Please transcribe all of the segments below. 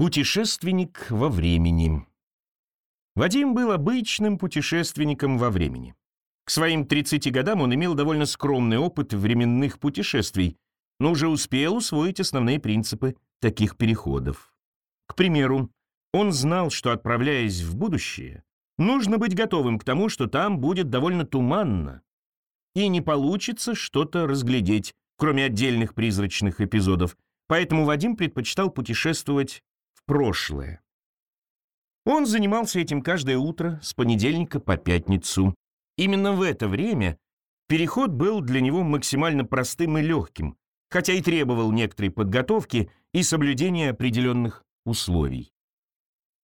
Путешественник во времени. Вадим был обычным путешественником во времени. К своим 30 годам он имел довольно скромный опыт временных путешествий, но уже успел усвоить основные принципы таких переходов. К примеру, он знал, что, отправляясь в будущее, нужно быть готовым к тому, что там будет довольно туманно, и не получится что-то разглядеть, кроме отдельных призрачных эпизодов, поэтому Вадим предпочитал путешествовать прошлое. Он занимался этим каждое утро с понедельника по пятницу. Именно в это время переход был для него максимально простым и легким, хотя и требовал некоторой подготовки и соблюдения определенных условий.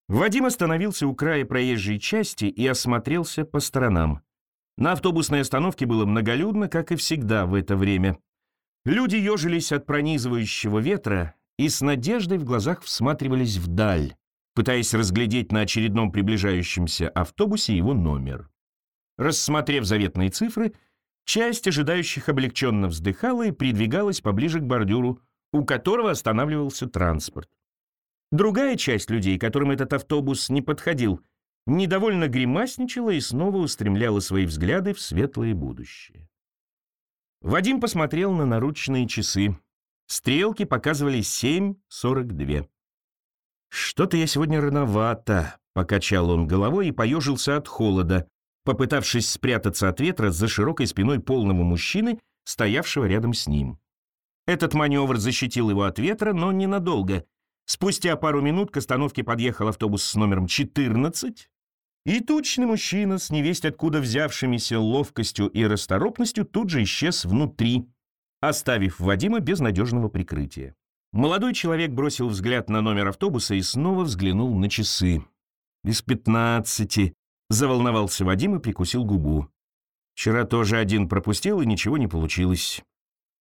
Вадим остановился у края проезжей части и осмотрелся по сторонам. На автобусной остановке было многолюдно, как и всегда в это время. Люди ежились от пронизывающего ветра и с надеждой в глазах всматривались вдаль, пытаясь разглядеть на очередном приближающемся автобусе его номер. Рассмотрев заветные цифры, часть ожидающих облегченно вздыхала и придвигалась поближе к бордюру, у которого останавливался транспорт. Другая часть людей, которым этот автобус не подходил, недовольно гримасничала и снова устремляла свои взгляды в светлое будущее. Вадим посмотрел на наручные часы. Стрелки показывали 7.42. «Что-то я сегодня рановато», — покачал он головой и поежился от холода, попытавшись спрятаться от ветра за широкой спиной полного мужчины, стоявшего рядом с ним. Этот маневр защитил его от ветра, но ненадолго. Спустя пару минут к остановке подъехал автобус с номером 14, и тучный мужчина с невесть откуда взявшимися ловкостью и расторопностью тут же исчез внутри, оставив Вадима без надежного прикрытия. Молодой человек бросил взгляд на номер автобуса и снова взглянул на часы. «Без пятнадцати», — заволновался Вадим и прикусил губу. «Вчера тоже один пропустил, и ничего не получилось».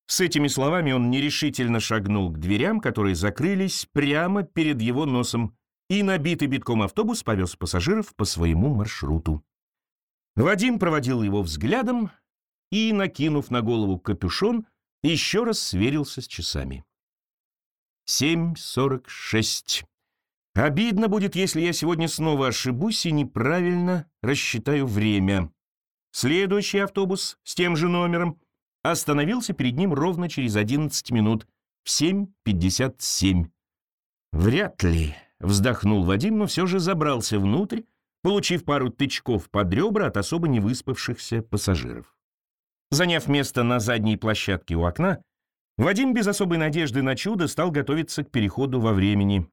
С этими словами он нерешительно шагнул к дверям, которые закрылись прямо перед его носом, и набитый битком автобус повез пассажиров по своему маршруту. Вадим проводил его взглядом и, накинув на голову капюшон, еще раз сверился с часами. Семь сорок шесть. Обидно будет, если я сегодня снова ошибусь и неправильно рассчитаю время. Следующий автобус с тем же номером остановился перед ним ровно через 11 минут в 7.57. «Вряд ли», — вздохнул Вадим, но все же забрался внутрь, получив пару тычков под ребра от особо невыспавшихся пассажиров. Заняв место на задней площадке у окна, Вадим без особой надежды на чудо стал готовиться к переходу во времени.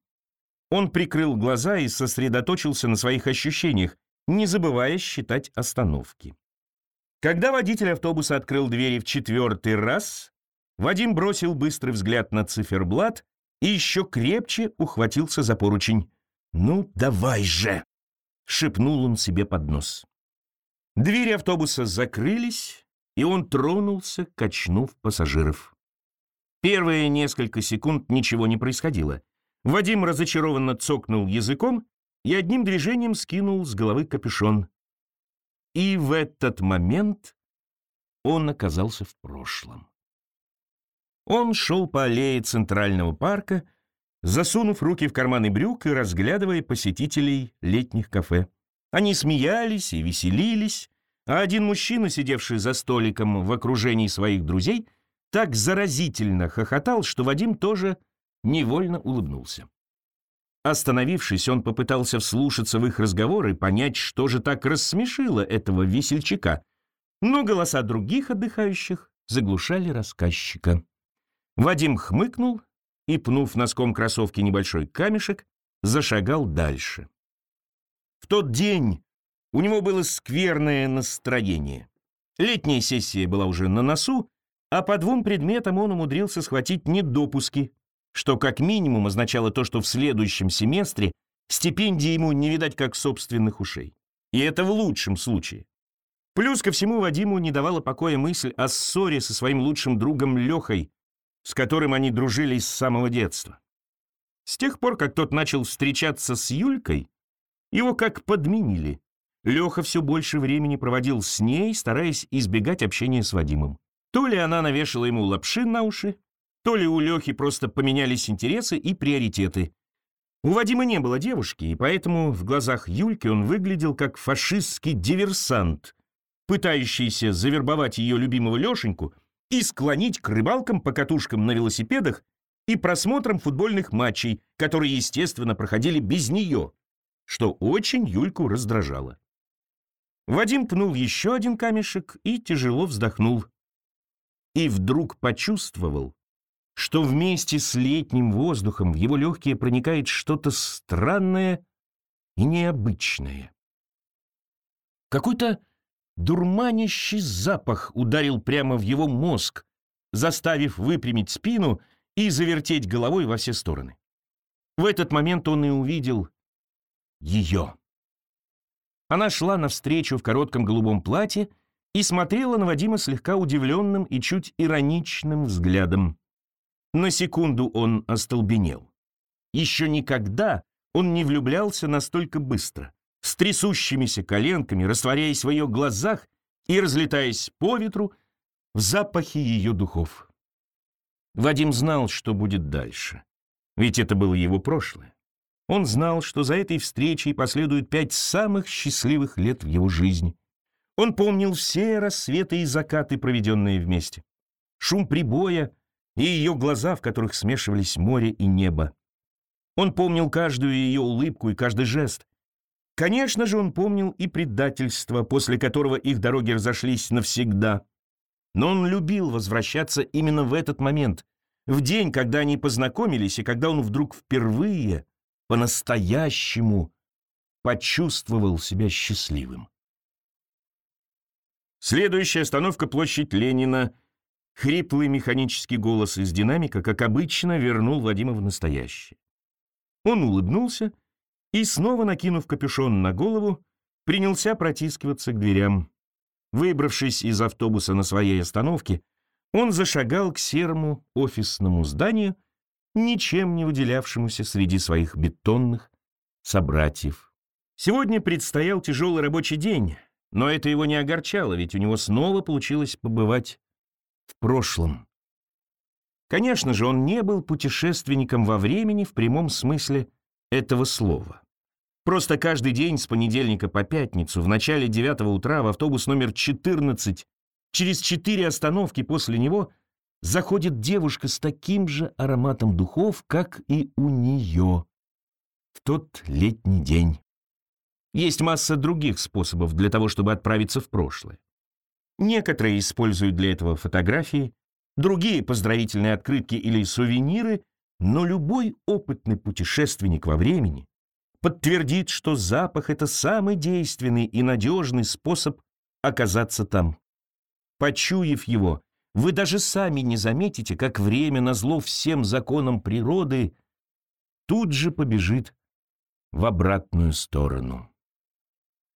Он прикрыл глаза и сосредоточился на своих ощущениях, не забывая считать остановки. Когда водитель автобуса открыл двери в четвертый раз, Вадим бросил быстрый взгляд на циферблат и еще крепче ухватился за поручень. «Ну, давай же!» — шепнул он себе под нос. Двери автобуса закрылись, и он тронулся, качнув пассажиров. Первые несколько секунд ничего не происходило. Вадим разочарованно цокнул языком и одним движением скинул с головы капюшон. И в этот момент он оказался в прошлом. Он шел по аллее Центрального парка, засунув руки в карманы брюк и разглядывая посетителей летних кафе. Они смеялись и веселились, а один мужчина, сидевший за столиком в окружении своих друзей, так заразительно хохотал, что Вадим тоже невольно улыбнулся. Остановившись, он попытался вслушаться в их разговор и понять, что же так рассмешило этого весельчака, но голоса других отдыхающих заглушали рассказчика. Вадим хмыкнул и, пнув носком кроссовки небольшой камешек, зашагал дальше. В тот день у него было скверное настроение. Летняя сессия была уже на носу, а по двум предметам он умудрился схватить недопуски, что как минимум означало то, что в следующем семестре стипендии ему не видать как собственных ушей. И это в лучшем случае. Плюс ко всему Вадиму не давала покоя мысль о ссоре со своим лучшим другом Лехой, с которым они дружили с самого детства. С тех пор, как тот начал встречаться с Юлькой, его как подменили. Леха все больше времени проводил с ней, стараясь избегать общения с Вадимом. То ли она навешала ему лапши на уши, то ли у Лехи просто поменялись интересы и приоритеты. У Вадима не было девушки, и поэтому в глазах Юльки он выглядел как фашистский диверсант, пытающийся завербовать ее любимого Лешеньку и склонить к рыбалкам по катушкам на велосипедах и просмотрам футбольных матчей, которые, естественно, проходили без нее, что очень Юльку раздражало. Вадим пнул еще один камешек и тяжело вздохнул. И вдруг почувствовал, что вместе с летним воздухом в его легкие проникает что-то странное и необычное. Какой-то дурманящий запах ударил прямо в его мозг, заставив выпрямить спину и завертеть головой во все стороны. В этот момент он и увидел ее. Она шла навстречу в коротком голубом платье и смотрела на Вадима слегка удивленным и чуть ироничным взглядом. На секунду он остолбенел. Еще никогда он не влюблялся настолько быстро, с трясущимися коленками, растворяясь в ее глазах и разлетаясь по ветру в запахе ее духов. Вадим знал, что будет дальше, ведь это было его прошлое. Он знал, что за этой встречей последуют пять самых счастливых лет в его жизни. Он помнил все рассветы и закаты, проведенные вместе. Шум прибоя и ее глаза, в которых смешивались море и небо. Он помнил каждую ее улыбку и каждый жест. Конечно же, он помнил и предательство, после которого их дороги разошлись навсегда. Но он любил возвращаться именно в этот момент, в день, когда они познакомились, и когда он вдруг впервые, по-настоящему, почувствовал себя счастливым. Следующая остановка — площадь Ленина — Хриплый механический голос из динамика, как обычно, вернул Вадима в настоящее. Он улыбнулся и, снова накинув капюшон на голову, принялся протискиваться к дверям. Выбравшись из автобуса на своей остановке, он зашагал к серому офисному зданию, ничем не выделявшемуся среди своих бетонных собратьев. Сегодня предстоял тяжелый рабочий день, но это его не огорчало, ведь у него снова получилось побывать в прошлом. Конечно же, он не был путешественником во времени в прямом смысле этого слова. Просто каждый день с понедельника по пятницу в начале девятого утра в автобус номер 14 через четыре остановки после него заходит девушка с таким же ароматом духов, как и у нее в тот летний день. Есть масса других способов для того, чтобы отправиться в прошлое. Некоторые используют для этого фотографии, другие — поздравительные открытки или сувениры, но любой опытный путешественник во времени подтвердит, что запах — это самый действенный и надежный способ оказаться там. Почуяв его, вы даже сами не заметите, как время, назло всем законам природы, тут же побежит в обратную сторону.